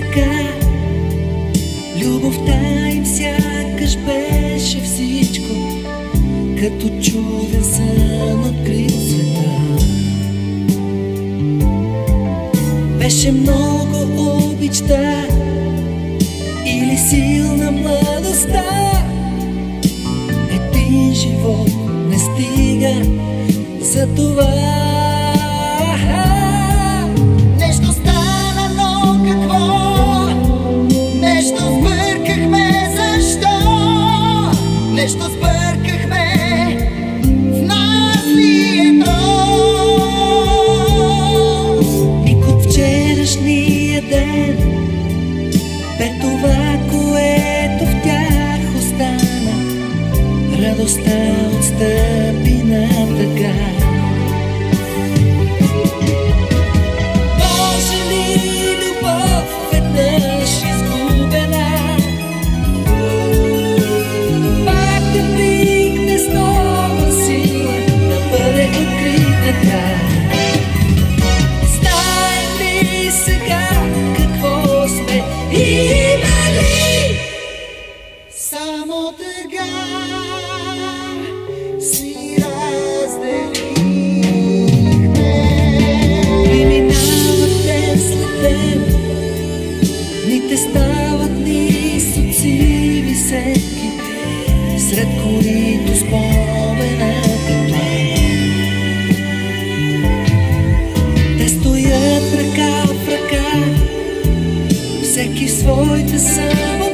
така. Любовта им сякаш беше всичко, като чуден сън открил света. Беше много обичта или силна младостта. Един живот не стига за това. Нещо сбъркахме, в нас ли е то? Ник от вчерашния ден бе това, което в тях остана. Радостта отстъпи ли Jaki svoj to samo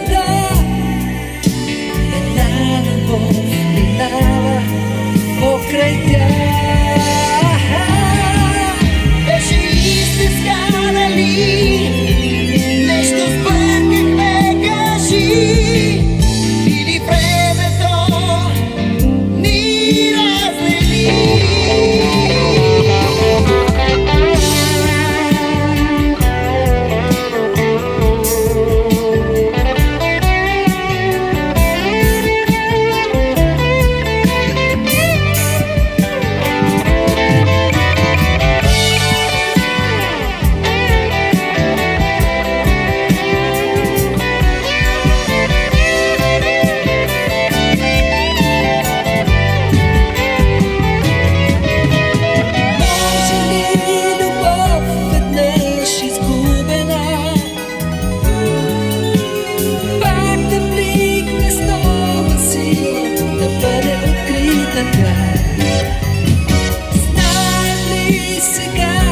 kiss again.